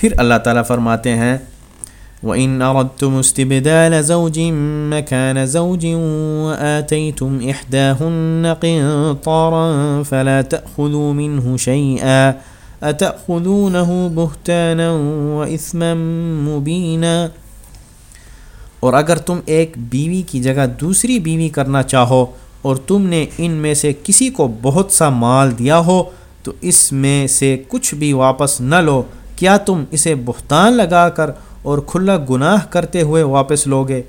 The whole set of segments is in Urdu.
پھر اللہ تعالیٰ فرماتے ہیں، وَإِنْ أَرَدْتُمُ اسْتِبْدَالَ زَوْجٍ مَكَانَ زَوْجٍ وَآتَيْتُمْ إِحْدَاهُنَّ قِنطَارًا فَلَا تَأْخُذُوا مِنْهُ شَيْئًا أَتَأْخُذُونَهُ بُهْتَانًا وَإِثْمًا مُبِينًا۔ اور اگر تم ایک بیوی کی جگہ دوسری بیوی کرنا چاہو اور تم نے ان میں سے کسی کو بہت سا مال دیا ہو، تو اس میں سے کچھ بھی واپس نہ لو۔ کیا تم اسے بہتان لگا کر اور کھلا گناہ کرتے ہوئے واپس لوگے؟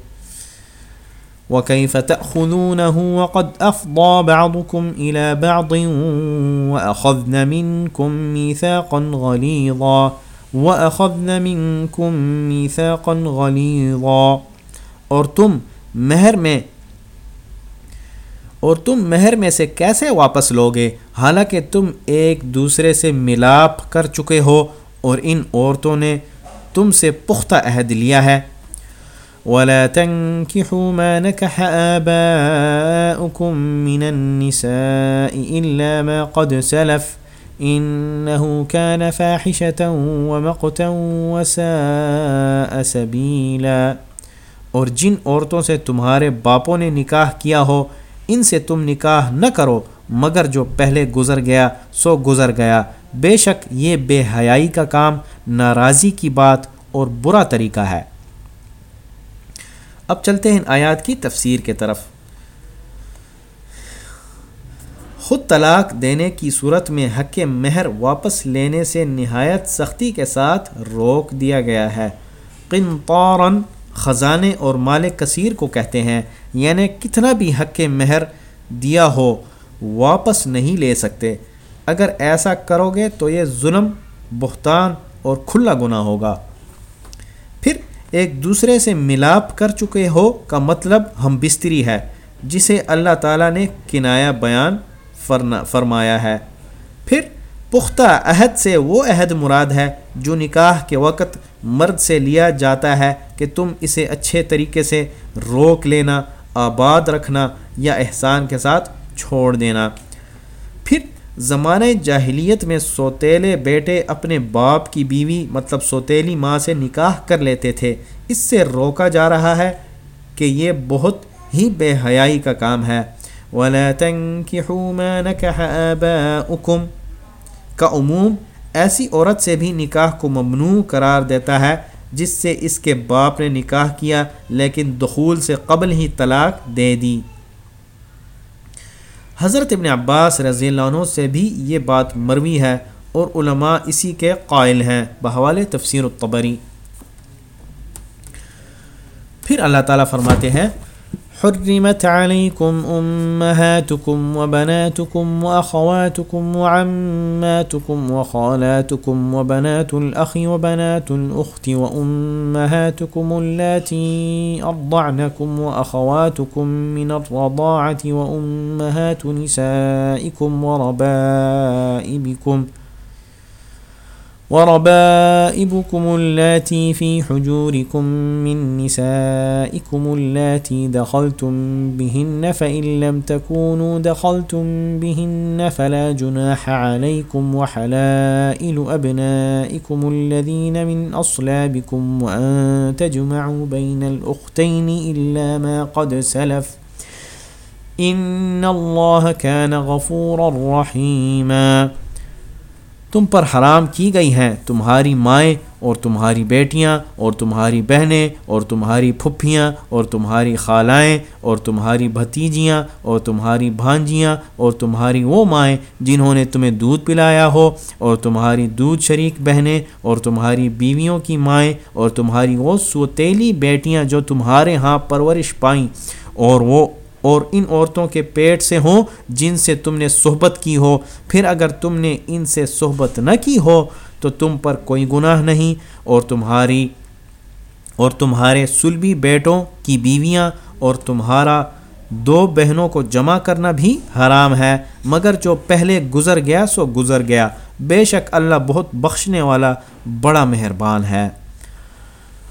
وَكَيْفَ تَأْخُذُونَهُ وَقَدْ أَفْضَى بَعْضُكُمْ إِلَى بَعْضٍ وَأَخَذْنَ مِنْكُمْ مِيثَاقًا غَلِيظًا وَأَخَذْنَ مِنْكُمْ مِيثَاقًا غَلِيظًا اور تم مہر میں اور تم مہر میں سے کیسے واپس لوگے؟ حالانکہ تم ایک دوسرے سے ملاپ کر چکے ہو اور ان عورتوں نے تم سے پختہ عہد لیا ہے۔ وَلَا تَنْكِحُوا مَا نَكَحَ آبَاؤُكُم مِّنَ النِّسَاءِ إِلَّا مَا قَدْ سَلَفْ إِنَّهُ كَانَ فَاحِشَةً وَمَقْتًا وَسَاءَ سَبِيلًا اور جن عورتوں سے تمہارے باپوں نے نکاح کیا ہو، ان سے تم نکاح نہ کرو۔ مگر جو پہلے گزر گیا سو گزر گیا۔ بے شک یہ بے حیائی کا کام ناراضی کی بات اور برا طریقہ ہے۔ اب چلتے ہیں آیات کی تفسیر کے طرف۔ خود طلاق دینے کی صورت میں حق مہر واپس لینے سے نہایت سختی کے ساتھ روک دیا گیا ہے۔ قنطارن خزانے اور مال کثیر کو کہتے ہیں یعنی کتنا بھی حق مہر دیا ہو واپس نہیں لے سکتے۔ اگر ایسا کرو گے تو یہ ظلم، بہتان اور کھلا گناہ ہوگا۔ پھر ایک دوسرے سے ملاپ کر چکے ہو کا مطلب ہم بستری ہے، جسے اللہ تعالیٰ نے کنایا بیان فرمایا ہے۔ پھر پختہ عہد سے وہ عہد مراد ہے جو نکاح کے وقت مرد سے لیا جاتا ہے کہ تم اسے اچھے طریقے سے روک لینا، آباد رکھنا یا احسان کے ساتھ چھوڑ دینا۔ پھر زمانۂ جاہلیت میں سوتیلے بیٹے اپنے باپ کی بیوی مطلب سوتیلی ماں سے نکاح کر لیتے تھے۔ اس سے روکا جا رہا ہے کہ یہ بہت ہی بے حیائی کا کام ہے۔ وَلَا تَنْكِحُوا مَا نَكَحَ آبَاؤُكُمْ۔ کا عموم ایسی عورت سے بھی نکاح کو ممنوع قرار دیتا ہے، جس سے اس کے باپ نے نکاح کیا لیکن دخول سے قبل ہی طلاق دے دی۔ حضرت ابن عباس رضی اللہ عنہ سے بھی یہ بات مروی ہے اور علماء اسی کے قائل ہیں۔ بحوال تفسیر الطبری۔ پھر اللہ تعالیٰ فرماتے ہیں حرمت عليكم أمهاتكم وبناتكم وأخواتكم وعماتكم وخالاتكم وبنات الأخ وبنات الأخت وأمهاتكم اللاتي أرضعنكم وأخواتكم من الرضاعة وأمهات نسائكم وربائبكم ۖ وربائبكم اللاتي في حجوركم من نسائكم اللاتي دخلتم بهن فإن لم تكونوا دخلتم بهن فلا جناح عليكم وحلائل أبنائكم الذين من أصلابكم وأن تجمعوا بين الأختين إلا ما قد سلف إن الله كان غفورا رحيما تم پر حرام کی گئی ہیں تمہاری مائیں اور تمہاری بیٹیاں اور تمہاری بہنیں اور تمہاری پھپھیاں اور تمہاری خالائیں اور تمہاری بھتیجیاں اور تمہاری بھانجیاں اور تمہاری وہ مائیں جنہوں نے تمہیں دودھ پلایا ہو اور تمہاری دودھ شریک بہنیں اور تمہاری بیویوں کی مائیں اور تمہاری وہ سوتیلی بیٹیاں جو تمہارے ہاں پرورش پائیں اور وہ اور ان عورتوں کے پیٹ سے ہوں جن سے تم نے صحبت کی ہو۔ پھر اگر تم نے ان سے صحبت نہ کی ہو تو تم پر کوئی گناہ نہیں اور تمہاری اور تمہارے سلبی بیٹوں کی بیویاں اور تمہارا دو بہنوں کو جمع کرنا بھی حرام ہے۔ مگر جو پہلے گزر گیا سو گزر گیا۔ بے شک اللہ بہت بخشنے والا بڑا مہربان ہے۔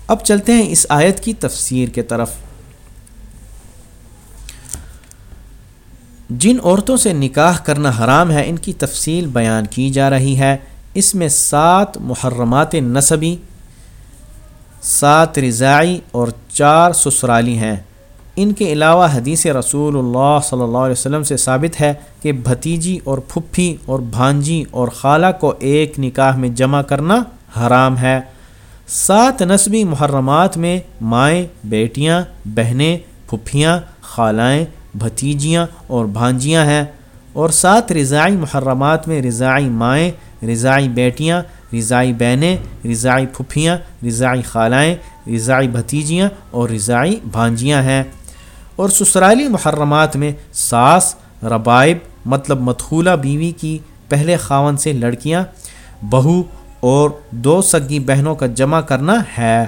اب چلتے ہیں اس آیت کی تفسیر کے طرف۔ جن عورتوں سے نکاح کرنا حرام ہے، ان کی تفصیل بیان کی جا رہی ہے۔ اس میں سات محرمات نصبی سات رضائی اور چار سسرالی ہیں۔ ان کے علاوہ حدیث رسول اللہ صلی اللہ علیہ وسلم سے ثابت ہے کہ بھتیجی اور پھپھی اور بھانجی اور خالہ کو ایک نکاح میں جمع کرنا حرام ہے۔ سات نصبی محرمات میں مائیں، بیٹیاں، بہنیں، پھپھیاں، خالائیں بھتیجیاں اور بھانجیاں ہیں۔ اور سات رضائی محرمات میں رضائی مائیں، رضائی بیٹیاں، رضائی بہنیں، رضائی پھپھیاں، رضائی خالائیں، رضائی بھتیجیاں اور رضائی بھانجیاں ہیں۔ اور سسرالی محرمات میں ساس، ربائب مطلب متخولہ بیوی کی پہلے خاون سے لڑکیاں، بہو اور دو سگی بہنوں کا جمع کرنا ہے۔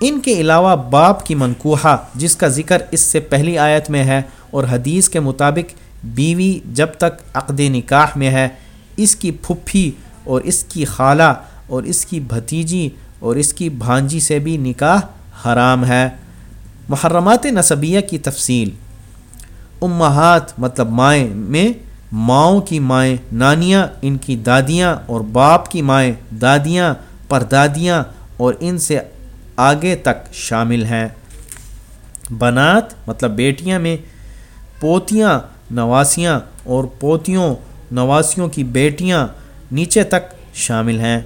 ان کے علاوہ باپ کی منقوحہ جس کا ذکر اس سے پہلی آیت میں ہے اور حدیث کے مطابق بیوی جب تک عقد نکاح میں ہے، اس کی پھپھی اور اس کی خالہ اور اس کی بھتیجی اور اس کی بھانجی سے بھی نکاح حرام ہے۔ محرمات نصبیہ کی تفصیل۔ امہات مطلب مائیں میں ماؤں کی مائیں، نانیاں ان کی دادیاں اور باپ کی مائیں، دادیاں، پردادیاں اور ان سے آگے تک شامل ہیں۔ بنات مطلب بیٹیاں میں پوتیاں، نواسیاں اور پوتیوں، نواسیوں کی بیٹیاں نیچے تک شامل ہیں۔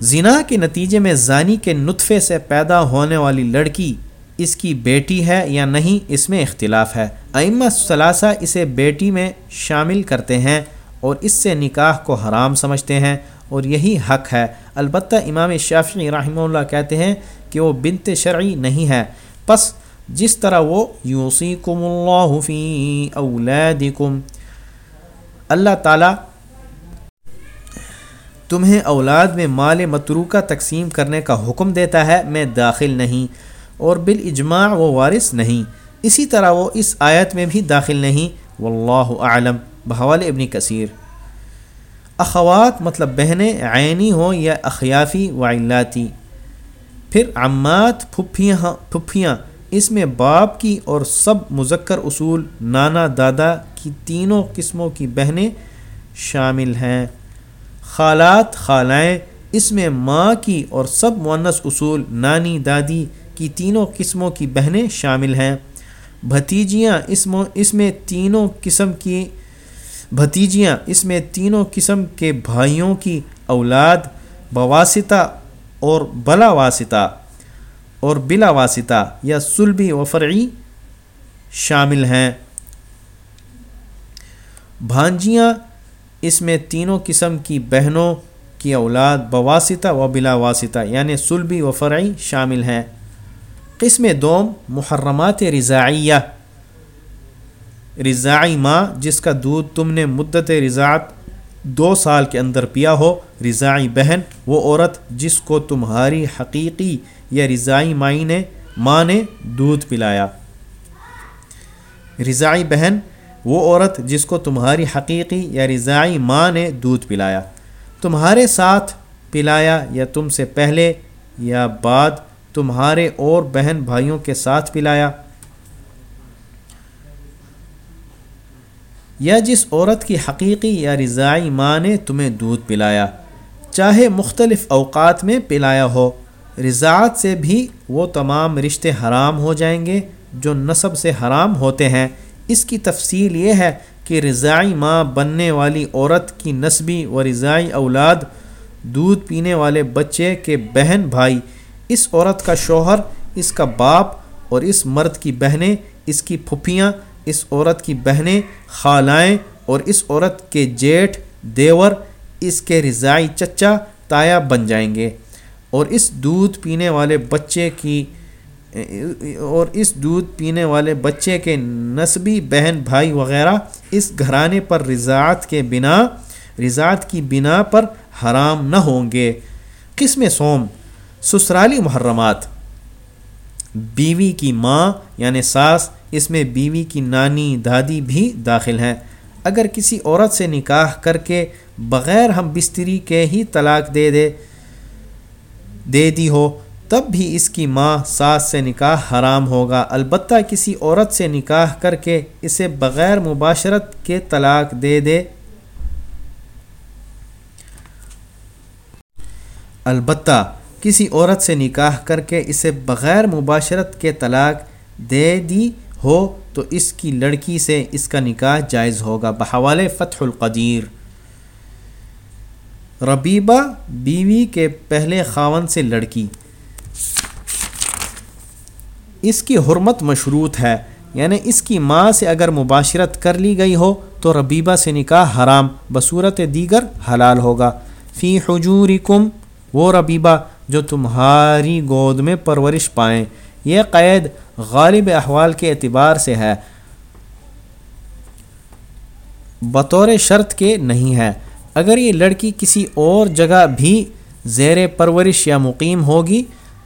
زنا کے نتیجے میں زانی کے نطفے سے پیدا ہونے والی لڑکی اس کی بیٹی ہے یا نہیں، اس میں اختلاف ہے۔ ائمہ ثلاثہ اسے بیٹی میں شامل کرتے ہیں اور اس سے نکاح کو حرام سمجھتے ہیں۔ اور یہی حق ہے۔ البتہ امام شافعی رحمہ اللہ کہتے ہیں کہ وہ بنت شرعی نہیں ہے۔ پس جس طرح وہ یوسیکم اللہ فی اولادکم، اللہ تعالیٰ تمہیں اولاد میں مال متروکہ تقسیم کرنے کا حکم دیتا ہے، میں داخل نہیں۔ اور بالاجماع وہ وارث نہیں۔ اسی طرح وہ اس آیت میں بھی داخل نہیں۔ واللہ اعلم۔ بحوال ابن کثیر۔ اخوات مطلب بہنیں، عینی ہوں یا اخیافی و علاتی پھر عمات، پھپھیاں ہاں، پھپھیاں۔ اس میں باپ کی اور سب مذکر اصول، نانا، دادا کی تینوں قسموں کی بہنیں شامل ہیں۔ خالات، خالائیں۔ اس میں ماں کی اور سب معنس اصول، نانی، دادی کی تینوں قسموں کی بہنیں شامل ہیں۔ بھتیجیاں، اس اس میں تینوں قسم کی بھتیجیاں، اس میں تینوں قسم کے بھائیوں کی اولاد، بواسطہ اور بلا واسطہ اور بلا واسطہ یا سلبی و فرعی شامل ہیں۔ بھانجیاں، اس میں تینوں قسم کی بہنوں کی اولاد، بواسطہ و بلا واسطہ یعنی سلبی و فرعی شامل ہیں۔ قسم دوم، محرمات رضائیہ رضائی ماں جس کا دودھ تم نے مدت رضاعت دو سال کے اندر پیا ہو رضائی بہن، وہ عورت جس کو تمہاری حقیقی یا رضائی مائی نے، ماں نے دودھ پلایا۔ رضائی بہن، وہ عورت جس کو تمہاری حقیقی یا رضائی ماں نے دودھ پلایا۔ تمہارے ساتھ پلایا یا تم سے پہلے یا بعد تمہارے اور بہن بھائیوں کے ساتھ پلایا؟ یا جس عورت کی حقیقی یا رضائی ماں نے تمہیں دودھ پلایا، چاہے مختلف اوقات میں پلایا ہو، رضاعت سے بھی وہ تمام رشتے حرام ہو جائیں گے جو نصب سے حرام ہوتے ہیں۔ اس کی تفصیل یہ ہے کہ رضائی ماں بننے والی عورت کی نسبی و رضائی اولاد، دودھ پینے والے بچے کے بہن بھائی، اس عورت کا شوہر، اس کا باپ اور اس مرد کی بہنیں، اس کی پھپھیاں اس عورت کی بہنیں، خالائیں اور اس عورت کے جیٹھ، دیور، اس کے رضائی چچا، تایا بن جائیں گے۔ اور اس دودھ پینے والے بچے کی، اور اس دودھ پینے والے بچے کے نسبی بہن، بھائی وغیرہ اس گھرانے پر رضاعت کے بنا، رضاعت کی بنا پر حرام نہ ہوں گے۔ قسم سوم سسرالی محرمات بیوی کی ماں یعنی ساس، اس میں بیوی کی نانی، دادی بھی داخل ہیں۔ اگر کسی عورت سے نکاح کر کے بغیر ہم بستری کے ہی طلاق دے دے دے دی ہو، تب بھی اس کی ماں ساس سے نکاح حرام ہوگا۔ البتہ کسی عورت سے نکاح کر کے اسے بغیر مباشرت کے طلاق دے دے۔ البتہ کسی عورت سے نکاح کر کے اسے بغیر مباشرت کے طلاق دے دی ہو تو اس کی لڑکی سے اس کا نکاح جائز ہوگا۔ بحوال فتح القدیر۔ ربیبہ بیوی کے پہلے خاون سے لڑکی۔ اس کی حرمت مشروط ہے یعنی اس کی ماں سے اگر مباشرت کر لی گئی ہو تو ربیبہ سے نکاح حرام، بصورت دیگر حلال ہوگا۔ فی حجورکم وہ ربیبہ جو تمہاری گود میں پرورش پائیں۔ یہ قید غالب احوال کے اعتبار سے ہے۔ بطور شرط کے نہیں ہے۔ اگر یہ لڑکی کسی اور جگہ بھی زیر پرورش یا مقیم ہوگی،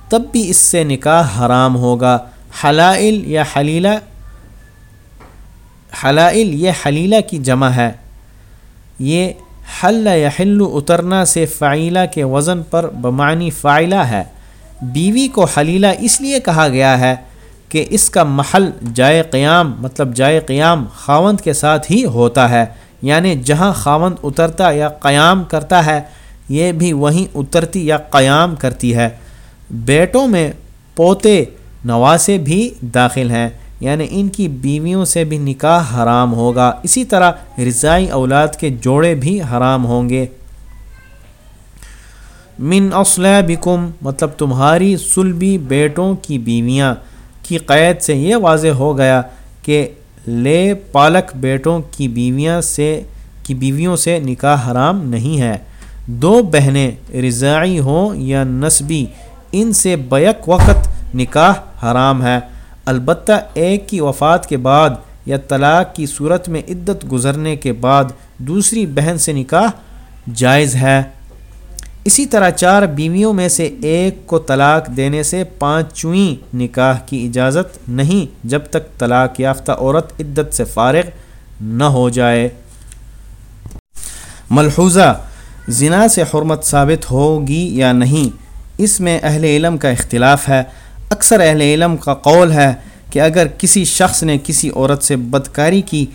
تب بھی اس سے نکاح حرام ہوگا۔ حلائل یا حلیلہ، حلائل یہ حلیلہ کی جمع ہے۔ یہ حل یا حلو اترنا سے فعیلہ کے وزن پر بمعنی فائلہ ہے۔ بیوی کو حلیلہ اس لیے کہا گیا ہے کہ اس کا محل جائے قیام مطلب جائے قیام خاوند کے ساتھ ہی ہوتا ہے۔ یعنی جہاں خاوند اترتا یا قیام کرتا ہے، یہ بھی وہیں اترتی یا قیام کرتی ہے۔ بیٹوں میں پوتے نواسے بھی داخل ہیں۔ یعنی ان کی بیویوں سے بھی نکاح حرام ہوگا۔ اسی طرح رضائی اولاد کے جوڑے بھی حرام ہوں گے۔ من اصلابکم مطلب تمہاری سلبی بیٹوں کی بیویاں۔ کی قید سے یہ واضح ہو گیا کہ لے پالک بیٹوں کی بیویاں سے، کی بیویوں سے نکاح حرام نہیں ہے۔ دو بہنیں رضائی ہوں یا نسبی، ان سے بیک وقت نکاح حرام ہے۔ البتہ ایک کی وفات کے بعد یا طلاق کی صورت میں عدت گزرنے کے بعد دوسری بہن سے نکاح جائز ہے۔ اسی طرح چار بیویوں میں سے ایک کو طلاق دینے سے پانچویں نکاح کی اجازت نہیں جب تک طلاق یافتہ عورت عدت سے فارغ نہ ہو جائے۔ ملحوظہ، زنا سے حرمت ثابت ہوگی یا نہیں؟ اس میں اہل علم کا اختلاف ہے۔ اکثر اہل علم کا قول ہے کہ اگر کسی شخص نے کسی عورت سے بدکاری کی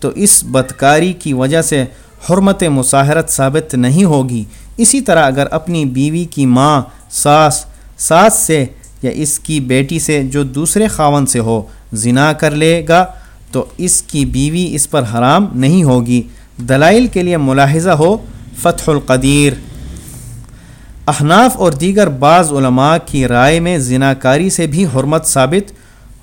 تو اس بدکاری کی وجہ سے حرمت مساحرت ثابت نہیں ہوگی۔ اسی طرح اگر اپنی بیوی کی ماں ساس ساس سے یا اس کی بیٹی سے جو دوسرے خاون سے ہو، زنا کر لے گا تو اس کی بیوی اس پر حرام نہیں ہوگی۔ دلائل کے لیے ملاحظہ ہو، فتح القدیر۔ احناف اور دیگر بعض علماء کی رائے میں زنا کاری سے بھی حرمت ثابت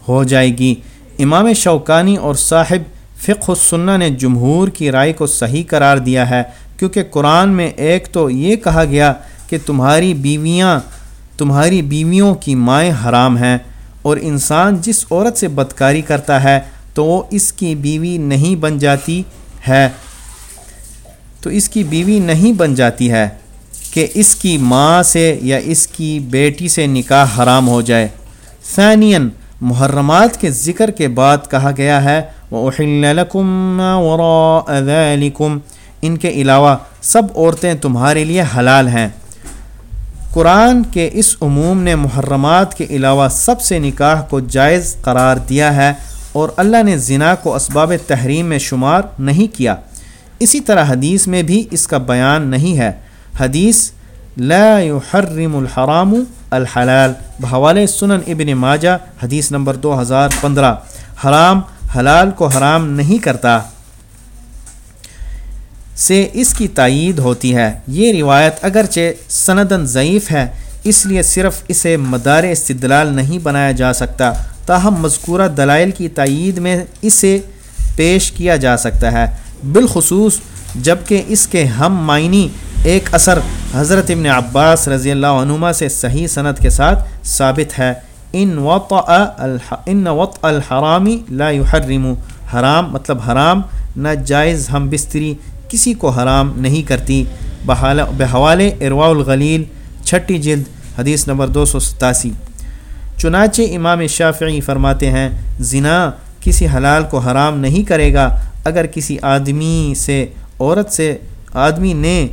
ہو جائے گی۔ امام شوکانی اور صاحب فقہ السنہ نے جمہور کی رائے کو صحیح قرار دیا ہے، کیونکہ قرآن میں ایک تو یہ کہا گیا کہ تمہاری بیویاں، تمہاری بیویوں کی مائیں حرام ہیں اور انسان جس عورت سے بدکاری کرتا ہے تو وہ اس کی بیوی نہیں بن جاتی ہے۔ تو اس کی بیوی نہیں بن جاتی ہے۔ کہ اس کی ماں سے یا اس کی بیٹی سے نکاح حرام ہو جائے۔ ثانین محرمات کے ذکر کے بعد کہا گیا ہے، وَأُحِلَّ ذَلِكُمْ۔ ان کے علاوہ، سب عورتیں تمہارے لیے حلال ہیں۔ قرآن کے اس عموم نے محرمات کے علاوہ سب سے نکاح کو جائز قرار دیا ہے اور اللہ نے زنا کو اسباب تحریم میں شمار نہیں کیا۔ اسی طرح حدیث میں بھی اس کا بیان نہیں ہے۔ حدیث، لا يحرم الحرام الحلال. بحوالِ سنن ابن ماجہ، حدیث نمبر دو ہزار پندرہ. حرام حلال کو حرام نہیں کرتا سے اس کی تائید ہوتی ہے۔ یہ روایت اگرچہ سندن ضعیف ہے، اس لیے صرف اسے مدار استدلال نہیں بنایا جا سکتا، تاہم مذکورہ دلائل کی تائید میں اسے پیش کیا جا سکتا ہے۔ بالخصوص جبکہ اس کے ہم معنی ایک اثر حضرت ابن عباس رضی اللہ عنما سے صحیح صنعت کے ساتھ ثابت ہے۔ ان وط ان وط الحرامی لا يحرم حرام مطلب حرام، نہ جائز، ہم بستری، کسی کو حرام نہیں کرتی۔ بحوال ارواء الغلیل، چھٹی جلد، حدیث نمبر دو سو ستاسی۔ چنانچہ امام شافعی فرماتے ہیں، زنا کسی حلال کو حرام نہیں کرے گا۔ اگر کسی آدمی سے، عورت سے، آدمی نے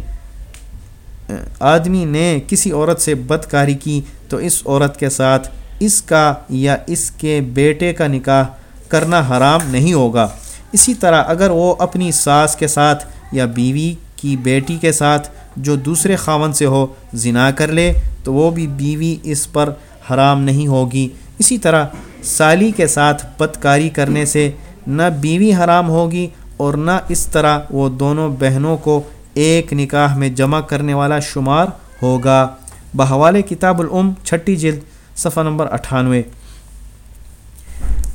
آدمی نے کسی عورت سے بدکاری کی تو اس عورت کے ساتھ اس کا یا اس کے بیٹے کا نکاح کرنا حرام نہیں ہوگا۔ اسی طرح اگر وہ اپنی ساس کے ساتھ یا بیوی کی بیٹی کے ساتھ جو دوسرے خاون سے ہو زنا کر لے تو وہ بھی بیوی اس پر حرام نہیں ہوگی۔ اسی طرح سالی کے ساتھ بدکاری کرنے سے نہ بیوی حرام ہوگی اور نہ اس طرح وہ دونوں بہنوں کو ایک نکاح میں جمع کرنے والا شمار ہوگا۔ بحوال کتاب العم، چھٹی جلد، صفحہ نمبر اٹھانوے۔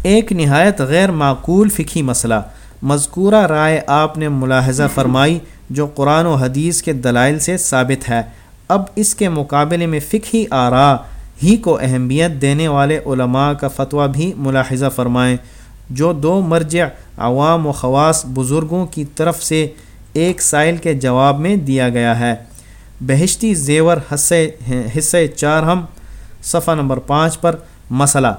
ایک نہایت غیر معقول فقی مسئلہ۔ مذکورہ رائے آپ نے ملاحظہ فرمائی جو قرآن و حدیث کے دلائل سے ثابت ہے۔ اب اس کے مقابلے میں فقہی آرا ہی کو اہمیت دینے والے علماء کا فتویٰ بھی ملاحظہ فرمائیں۔ جو دو مرجع عوام و خواص بزرگوں کی طرف سے ایک سائل کے جواب میں دیا گیا ہے۔ بہشتی زیور حصے حصے چار ہم، صفحہ نمبر پانچ پر مسئلہ۔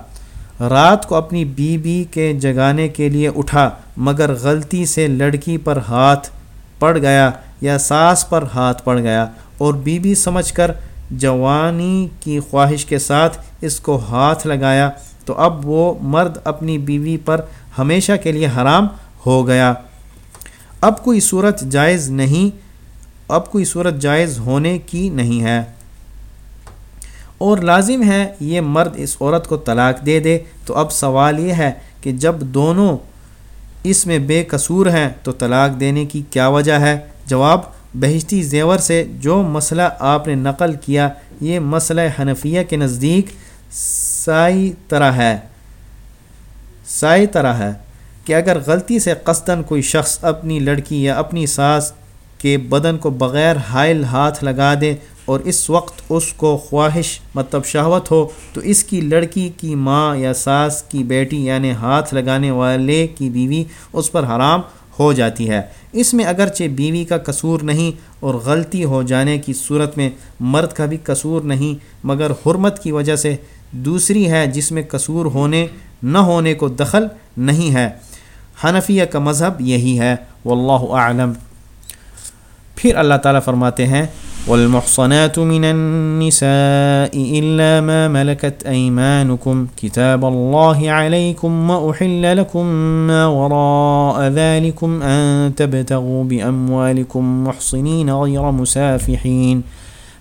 رات کو اپنی بی بی کے جگانے کے لیے اٹھا، مگر غلطی سے لڑکی پر ہاتھ پڑ گیا یا ساس پر ہاتھ پڑ گیا اور بی بی سمجھ کر جوانی کی خواہش کے ساتھ اس کو ہاتھ لگایا تو اب وہ مرد اپنی بیوی پر ہمیشہ کے لیے حرام ہو گیا۔ اب کوئی صورت جائز نہیں، اب کوئی صورت جائز ہونے کی نہیں ہے۔ اور لازم ہے یہ مرد اس عورت کو طلاق دے دے۔ تو اب سوال یہ ہے کہ جب دونوں اس میں بے قصور ہیں تو طلاق دینے کی کیا وجہ ہے؟ جواب، بہشتی زیور سے جو مسئلہ آپ نے نقل کیا، یہ مسئلہ حنفیہ کے نزدیک سائی طرح ہے۔ سائی طرح ہے۔ کہ اگر غلطی سے قصدن کوئی شخص اپنی لڑکی یا اپنی ساس کے بدن کو بغیر حائل ہاتھ لگا دے اور اس وقت اس کو خواہش مطلب شہوت ہو، تو اس کی لڑکی کی ماں یا ساس کی بیٹی یعنی ہاتھ لگانے والے کی بیوی اس پر حرام ہو جاتی ہے۔ اس میں اگرچہ بیوی کا قصور نہیں اور غلطی ہو جانے کی صورت میں مرد کا بھی قصور نہیں، مگر حرمت کی وجہ سے دوسری ہے جس میں قصور ہونے، نہ ہونے کو دخل نہیں ہے۔ حنفیہ کا مذہب یہی ہے، واللہ اعلم۔ پھر اللہ تعالیٰ فرماتے ہیں، والمحصنات من النساء إلا ما ملكت أيمانكم۔ كتاب الله عليكم وأحل لكم ما وراء ذلكم أن تبتغوا بأموالكم محصنين غير مسافحين۔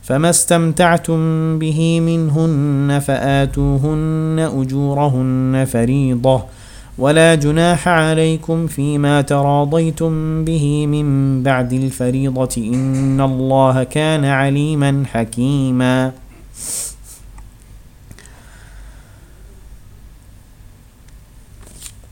فما استمتعتم به منهن فآتوهن أجورهن فريضةً۔ ولا جناح عليكم فيما تراضيتم به من بعد الفريضة. إن الله كان عليما حكيما.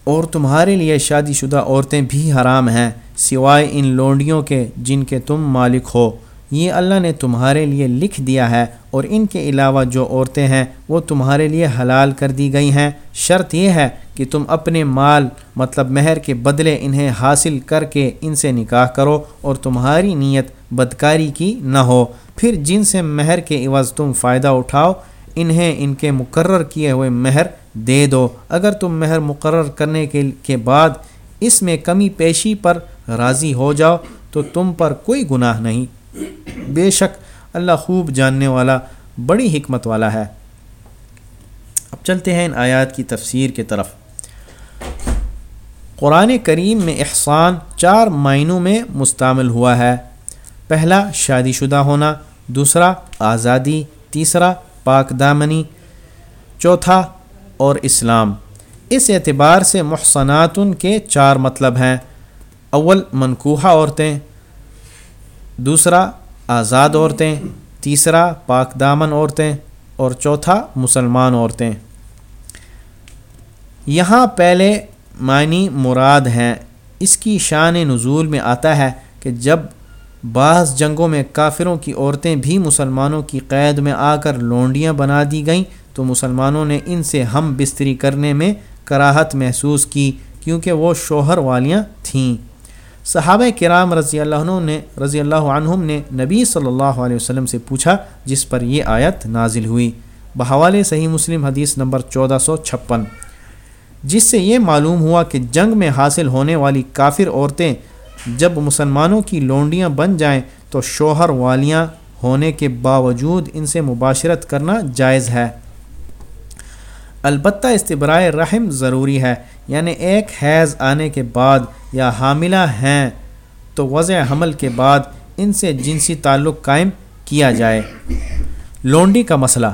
اور تمہارے لیے شادی شدہ عورتیں بھی حرام ہیں، سوائے ان لونڈیوں کے جن کے تم مالک ہو۔ یہ اللہ نے تمہارے لیے لکھ دیا ہے، اور ان کے علاوہ جو عورتیں ہیں، وہ تمہارے لیے حلال کر دی گئی ہیں۔ شرط یہ ہے کہ تم اپنے مال مطلب مہر کے بدلے انہیں حاصل کر کے ان سے نکاح کرو اور تمہاری نیت بدکاری کی نہ ہو۔ پھر جن سے مہر کے عوض تم فائدہ اٹھاؤ، انہیں ان کے مقرر کیے ہوئے مہر دے دو۔ اگر تم مہر مقرر کرنے کے بعد اس میں کمی پیشی پر راضی ہو جاؤ، تو تم پر کوئی گناہ نہیں۔ بے شک اللہ خوب جاننے والا، بڑی حکمت والا ہے۔ اب چلتے ہیں ان آیات کی تفسیر کے طرف۔ قرآن کریم میں احسان چار معنوں میں مستعمل ہوا ہے۔ پہلا، شادی شدہ ہونا، دوسرا، آزادی، تیسرا، پاک دامنی، چوتھا، اور اسلام۔ اس اعتبار سے محسنات کے چار مطلب ہیں۔ اول منقوحہ عورتیں، دوسرا، آزاد عورتیں، تیسرا، پاک دامن عورتیں، اور چوتھا، مسلمان عورتیں۔ یہاں پہلے معنی مراد ہیں۔ اس کی شان نزول میں آتا ہے کہ جب بعض جنگوں میں کافروں کی عورتیں بھی مسلمانوں کی قید میں آ کر لونڈیاں بنا دی گئیں، تو مسلمانوں نے ان سے ہم بستری کرنے میں کراہت محسوس کی، کیونکہ وہ شوہر والیاں تھیں۔ صحابہ کرام رضی اللہ عنہ نے رضی اللہ عنہم نے نبی صلی اللہ علیہ وسلم سے پوچھا، جس پر یہ آیت نازل ہوئی۔ بحوالِ صحیح مسلم حدیث نمبر چودہ سو چھپن۔ جس سے یہ معلوم ہوا کہ جنگ میں حاصل ہونے والی کافر عورتیں جب مسلمانوں کی لونڈیاں بن جائیں تو شوہر والیاں ہونے کے باوجود ان سے مباشرت کرنا جائز ہے۔ البتہ استبرائے رحم ضروری ہے یعنی ایک حیض آنے کے بعد یا حاملہ ہیں تو وضع حمل کے بعد ان سے جنسی تعلق قائم کیا جائے۔ لونڈی کا مسئلہ۔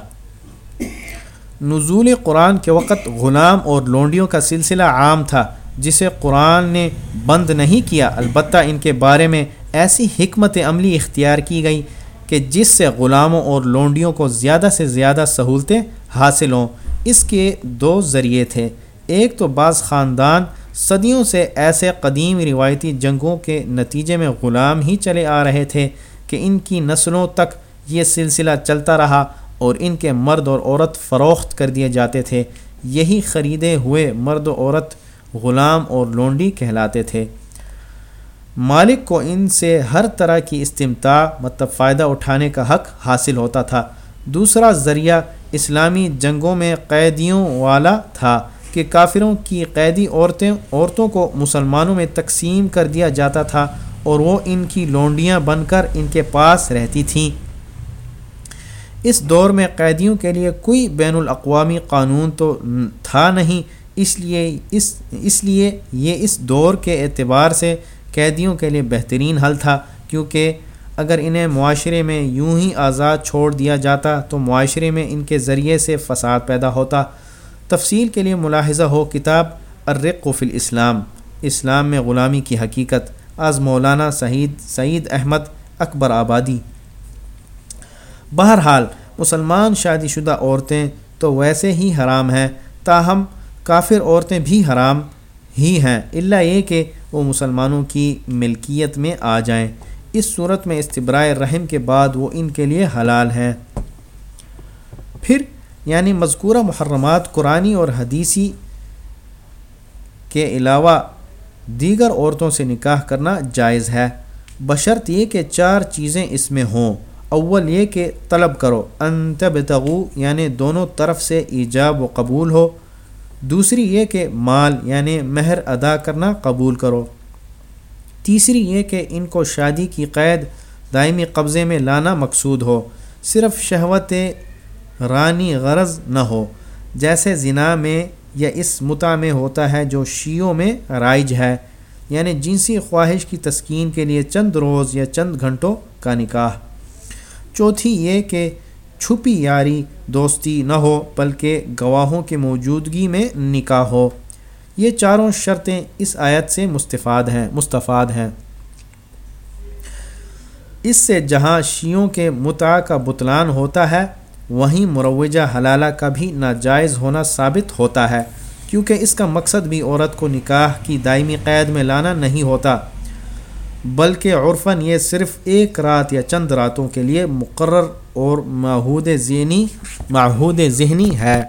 نزول قرآن کے وقت غلام اور لونڈیوں کا سلسلہ عام تھا، جسے قرآن نے بند نہیں کیا۔ البتہ ان کے بارے میں ایسی حکمت عملی اختیار کی گئی کہ جس سے غلاموں اور لونڈیوں کو زیادہ سے زیادہ سہولتیں حاصل ہوں۔ اس کے دو ذریعے تھے۔ ایک تو بعض خاندان صدیوں سے ایسے قدیم روایتی جنگوں کے نتیجے میں غلام ہی چلے آ رہے تھے کہ ان کی نسلوں تک یہ سلسلہ چلتا رہا۔ اور ان کے مرد اور عورت فروخت کر دیے جاتے تھے۔ یہی خریدے ہوئے مرد و عورت غلام اور لونڈی کہلاتے تھے۔ مالک کو ان سے ہر طرح کی استمتاع مطلب فائدہ اٹھانے کا حق حاصل ہوتا تھا۔ دوسرا ذریعہ اسلامی جنگوں میں قیدیوں والا تھا کہ کافروں کی قیدی عورتیں، عورتوں کو مسلمانوں میں تقسیم کر دیا جاتا تھا اور وہ ان کی لونڈیاں بن کر ان کے پاس رہتی تھیں۔ اس دور میں قیدیوں کے لیے کوئی بین الاقوامی قانون تو تھا نہیں، اس لیے اس اس لیے یہ اس دور کے اعتبار سے قیدیوں کے لیے بہترین حل تھا، کیونکہ اگر انہیں معاشرے میں یوں ہی آزاد چھوڑ دیا جاتا تو معاشرے میں ان کے ذریعے سے فساد پیدا ہوتا۔ تفصیل کے لیے ملاحظہ ہو، کتاب الرق فی الاسلام، اسلام میں غلامی کی حقیقت، از مولانا سعید سعید احمد اکبر آبادی۔ بہرحال مسلمان شادی شدہ عورتیں تو ویسے ہی حرام ہیں، تاہم کافر عورتیں بھی حرام ہی ہیں۔ اللہ یہ کہ وہ مسلمانوں کی ملکیت میں آ جائیں۔ اس صورت میں استبرائے رحم کے بعد وہ ان کے لیے حلال ہیں۔ پھر یعنی مذکورہ محرمات قرآنی اور حدیثی کے علاوہ دیگر عورتوں سے نکاح کرنا جائز ہے۔ بشرط یہ کہ چار چیزیں اس میں ہوں۔ اول یہ کہ طلب کرو انتبتغو یعنی دونوں طرف سے ایجاب و قبول ہو۔ دوسری یہ کہ مال یعنی مہر ادا کرنا قبول کرو۔ تیسری یہ کہ ان کو شادی کی قید دائمی قبضے میں لانا مقصود ہو۔ صرف شہوت رانی غرض نہ ہو، جیسے زنا میں یا اس متا میں ہوتا ہے جو شیعوں میں رائج ہے۔ یعنی جنسی خواہش کی تسکین کے لیے چند روز یا چند گھنٹوں کا نکاح۔ چوتھی یہ کہ چھپی یاری دوستی نہ ہو، بلکہ گواہوں کی موجودگی میں نکاح ہو۔ یہ چاروں شرطیں اس آیت سے مستفاد ہیں مستفاد ہیں۔ اس سے جہاں شیعوں کے متع کا بتلان ہوتا ہے، وہیں مروجہ حلالہ کا بھی ناجائز ہونا ثابت ہوتا ہے، کیونکہ اس کا مقصد بھی عورت کو نکاح کی دائمی قید میں لانا نہیں ہوتا۔ بلکہ عرفاً یہ صرف ایک رات یا چند راتوں کے لیے مقرر اور ماحود ذہنی ماحود ذہنی ہے۔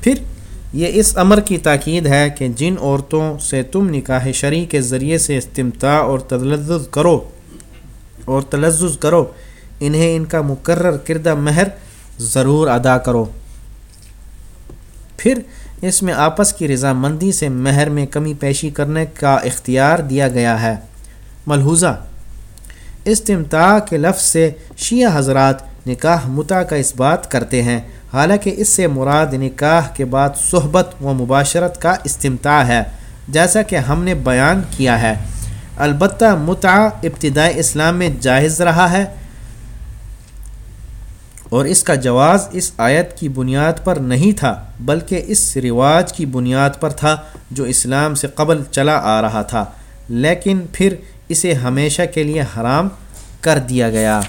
پھر یہ اس امر کی تاکید ہے کہ جن عورتوں سے تم نکاح شرع کے ذریعے سے استمتاع اور تلزز کرو اور تلزز کرو، انہیں ان کا مقرر کردہ مہر ضرور ادا کرو۔ پھر اس میں آپس کی رضامندی سے مہر میں کمی پیشی کرنے کا اختیار دیا گیا ہے۔ ملحوظہ، استمتاع کے لفظ سے شیعہ حضرات نکاح متا کا اس بات کرتے ہیں۔ حالانکہ اس سے مراد نکاح کے بعد صحبت و مباشرت کا استمتاع ہے، جیسا کہ ہم نے بیان کیا ہے۔ البتہ متع ابتدائی اسلام میں جائز رہا ہے۔ اور اس کا جواز اس آیت کی بنیاد پر نہیں تھا، بلکہ اس رواج کی بنیاد پر تھا جو اسلام سے قبل چلا آ رہا تھا۔ لیکن پھر اسے ہمیشہ کے لیے حرام کر دیا گیا۔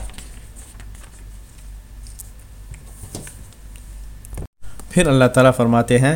پھر اللہ تعالیٰ فرماتے ہیں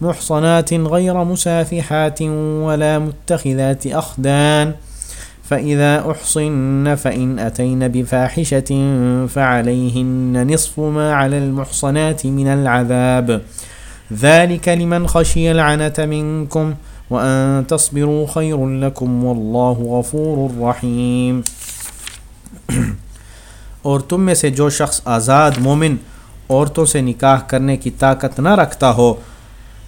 محصنات غير مسافحات ولا متخذات أخدان. فإذا أحصن فإن أتين بفاحشة فعليهن نصف ما على المحصنات من العذاب. ذلك لمن خشي العنة منكم وأن تصبروا خير لكم والله غفور رحيم. اور تم میں سے جو شخص آزاد مومن عورتوں سے نکاح کرنے کی طاقت نہ رکھتا ہو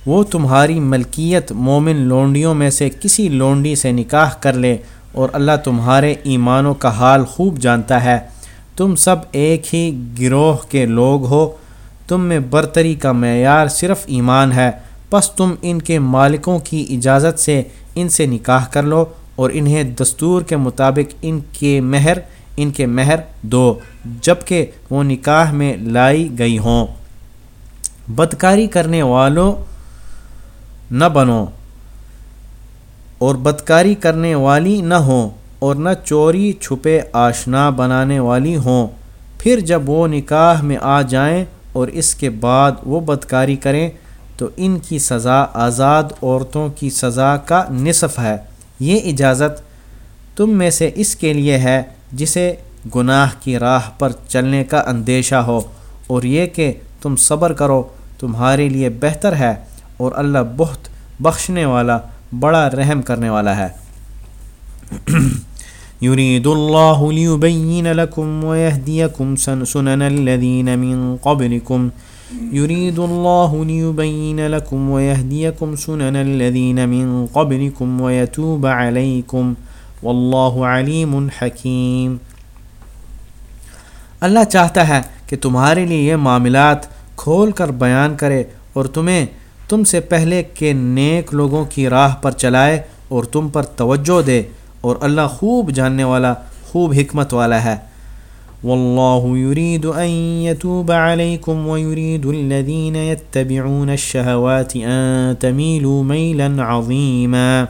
وہ تمہاری ملکیت مومن لونڈیوں میں سے کسی لونڈی سے نکاح کر لے اور اللہ تمہارے ایمانوں کا حال خوب جانتا ہے۔ تم سب ایک ہی گروہ کے لوگ ہو۔ تم میں برتری کا معیار صرف ایمان ہے۔ پس تم ان کے مالکوں کی اجازت سے ان سے نکاح کر لو اور انہیں دستور کے مطابق ان کے مہر، ان کے مہر دو جبکہ وہ نکاح میں لائی گئی ہوں۔ بدکاری کرنے والوں نہ بنو اور بدکاری کرنے والی نہ ہوں اور نہ چوری چھپے آشنا بنانے والی ہوں۔ پھر جب وہ نکاح میں آ جائیں اور اس کے بعد وہ بدکاری کریں، تو ان کی سزا آزاد عورتوں کی سزا کا نصف ہے۔ یہ اجازت تم میں سے اس کے لیے ہے جسے گناہ کی راہ پر چلنے کا اندیشہ ہو، اور یہ کہ تم صبر کرو، تمہارے لیے بہتر ہے۔ اور اللہ بہت بخشنے والا، بڑا رحم کرنے والا ہے۔ يريد الله ليبين لكم ويهديكم سنن الذين من قبلكم يريد الله ليبين لكم ويهديكم سنن الذين من قبلكم ويتوب عليكم والله عليم حكيم اللہ چاہتا ہے کہ تمہارے لیے یہ معاملات کھول کر بیان کرے اور تمہیں تم سے پہلے کے نیک لوگوں کی راہ پر چلائے اور تم پر توجہ دے اور اللہ خوب جاننے والا، خوب حکمت والا ہے۔ والله يريد أن يتوب عليكم ويريد الذين يتبعون الشهوات أن تميلوا ميلا عظيما۔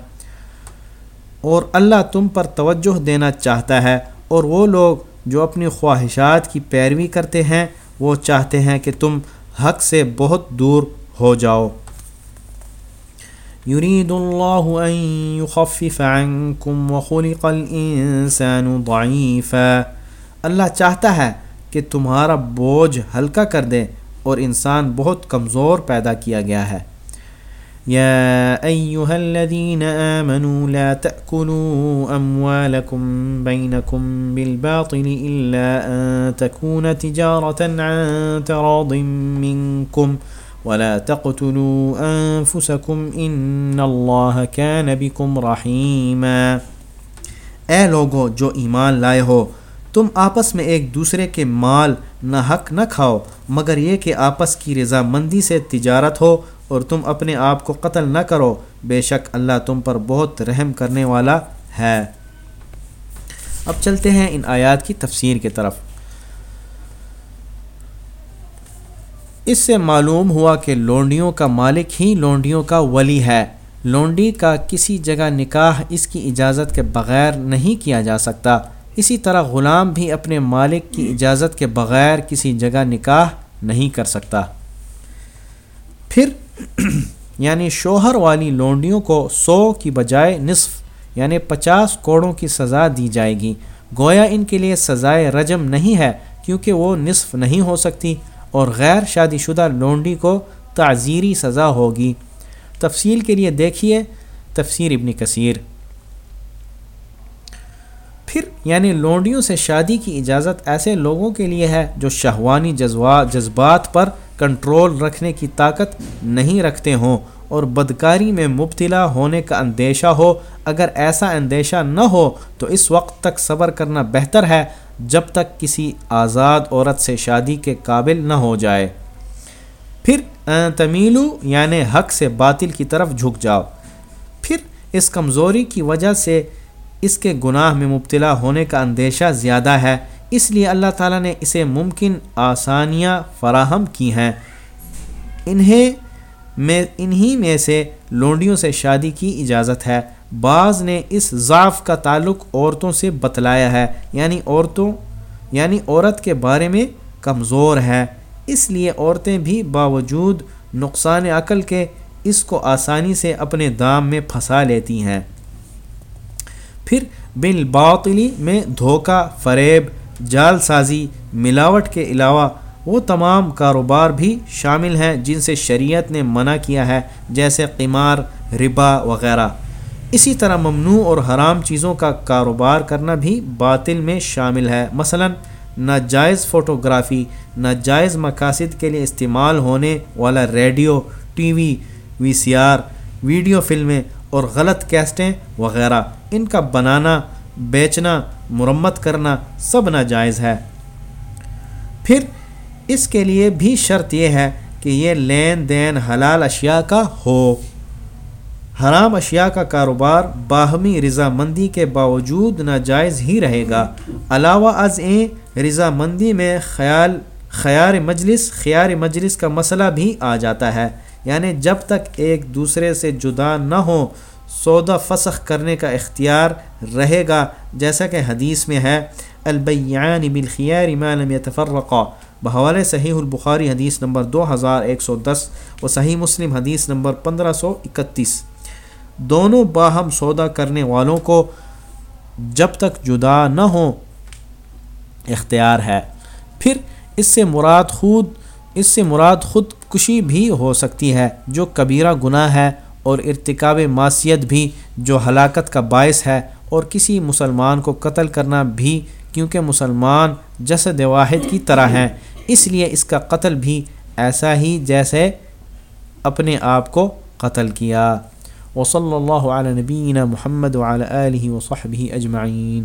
اور اللہ تم پر توجہ دینا چاہتا ہے اور وہ لوگ جو اپنی خواہشات کی پیروی کرتے ہیں، وہ چاہتے ہیں کہ تم حق سے بہت دور ہو جاؤ۔ يريد الله أن يخفف عنكم وخلق الإنسان ضعيفا۔ اللہ چاہتا ہے کہ تمہارا بوجھ ہلکا کر دے اور انسان بہت کمزور پیدا کیا گیا ہے۔ يا أيها الذين آمنوا لا تأكلوا أموالكم بينكم بالباطل إلا أن تكون تجارة عن تراض منكم ولا تقتلوا انفسكم ان الله كان بكم رحيما۔ اے لوگو، جو ایمان لائے ہو، تم آپس میں ایک دوسرے کے مال نہ حق نہ کھاؤ، مگر یہ کہ آپس کی رضا مندی سے تجارت ہو اور تم اپنے آپ کو قتل نہ کرو، بے شک اللہ تم پر بہت رحم کرنے والا ہے۔ اب چلتے ہیں ان آیات کی تفسیر کی طرف۔ اس سے معلوم ہوا کہ لونڈیوں کا مالک ہی لونڈیوں کا ولی ہے۔ لونڈی کا کسی جگہ نکاح اس کی اجازت کے بغیر نہیں کیا جا سکتا۔ اسی طرح غلام بھی اپنے مالک کی اجازت کے بغیر کسی جگہ نکاح نہیں کر سکتا۔ پھر یعنی شوہر والی لونڈیوں کو سو کی بجائے نصف یعنی پچاس کوڑوں کی سزا دی جائے گی۔ گویا ان کے لیے سزائے رجم نہیں ہے کیونکہ وہ نصف نہیں ہو سکتی۔ اور غیر شادی شدہ لونڈی کو تعزیری سزا ہوگی۔ تفصیل کے لیے دیکھیے تفسیر ابن کثیر۔ پھر یعنی لونڈیوں سے شادی کی اجازت ایسے لوگوں کے لیے ہے جو شہوانی جذبات جذبات پر کنٹرول رکھنے کی طاقت نہیں رکھتے ہوں اور بدکاری میں مبتلا ہونے کا اندیشہ ہو۔ اگر ایسا اندیشہ نہ ہو تو اس وقت تک صبر کرنا بہتر ہے۔ جب تک کسی آزاد عورت سے شادی کے قابل نہ ہو جائے۔ پھر تمیلو یعنی حق سے باطل کی طرف جھک جاؤ۔ پھر اس کمزوری کی وجہ سے اس کے گناہ میں مبتلا ہونے کا اندیشہ زیادہ ہے۔ اس لیے اللہ تعالیٰ نے اسے ممکن آسانیاں فراہم کی ہیں۔ انہیں میں، انہی میں سے لونڈیوں سے شادی کی اجازت ہے۔ بعض نے اس ضعف کا تعلق عورتوں سے بتلایا ہے یعنی عورتوں یعنی عورت کے بارے میں کمزور ہے۔ اس لیے عورتیں بھی باوجود نقصان عقل کے اس کو آسانی سے اپنے دام میں پھنسا لیتی ہیں۔ پھر بالباطلی میں دھوکہ، فریب، جال سازی، ملاوٹ کے علاوہ وہ تمام کاروبار بھی شامل ہیں جن سے شریعت نے منع کیا ہے، جیسے قمار، ربا وغیرہ۔ اسی طرح ممنوع اور حرام چیزوں کا کاروبار کرنا بھی باطل میں شامل ہے۔ مثلا، ناجائز فوٹوگرافی، ناجائز مقاصد کے لیے استعمال ہونے والا radio, T V V C R, video فلمیں اور غلط کیسٹیں وغیرہ۔ ان کا بنانا، بیچنا، مرمت کرنا سب ناجائز ہے۔ پھر، اس کے لیے بھی شرط یہ ہے کہ یہ لین دین حلال اشیاء کا ہو۔ حرام اشیاء کا کاروبار باہمی رضامندی کے باوجود ناجائز ہی رہے گا۔ علاوہ از این رضامندی میں خیال، خیار مجلس خیار مجلس کا مسئلہ بھی آ جاتا ہے۔ یعنی جب تک ایک دوسرے سے جدا نہ ہو، سودا فسخ کرنے کا اختیار رہے گا۔ جیسا کہ حدیث میں ہے، البیعان بالخیار ما لم يتفرقا بحوالِ صحیح البخاری حدیث نمبر دو ہزار ایک سو دس و صحیح مسلم حدیث نمبر پندرہ سو اکتیس۔ دونوں باہم سودا کرنے والوں کو جب تک جدا نہ ہوں اختیار ہے۔ پھر اس سے مراد خود، اس سے مراد خود کشی بھی ہو سکتی ہے، جو کبیرہ گناہ ہے اور ارتکاب معاشیت بھی، جو ہلاکت کا باعث ہے اور کسی مسلمان کو قتل کرنا بھی، کیونکہ مسلمان جسد واحد کی طرح ہیں۔ اس لیے اس کا قتل بھی ایسا ہی جیسے اپنے آپ کو قتل کیا۔ وصلی اللہ علیہ نبینہ محمد وعلى آلہ وصحبہ اجمعین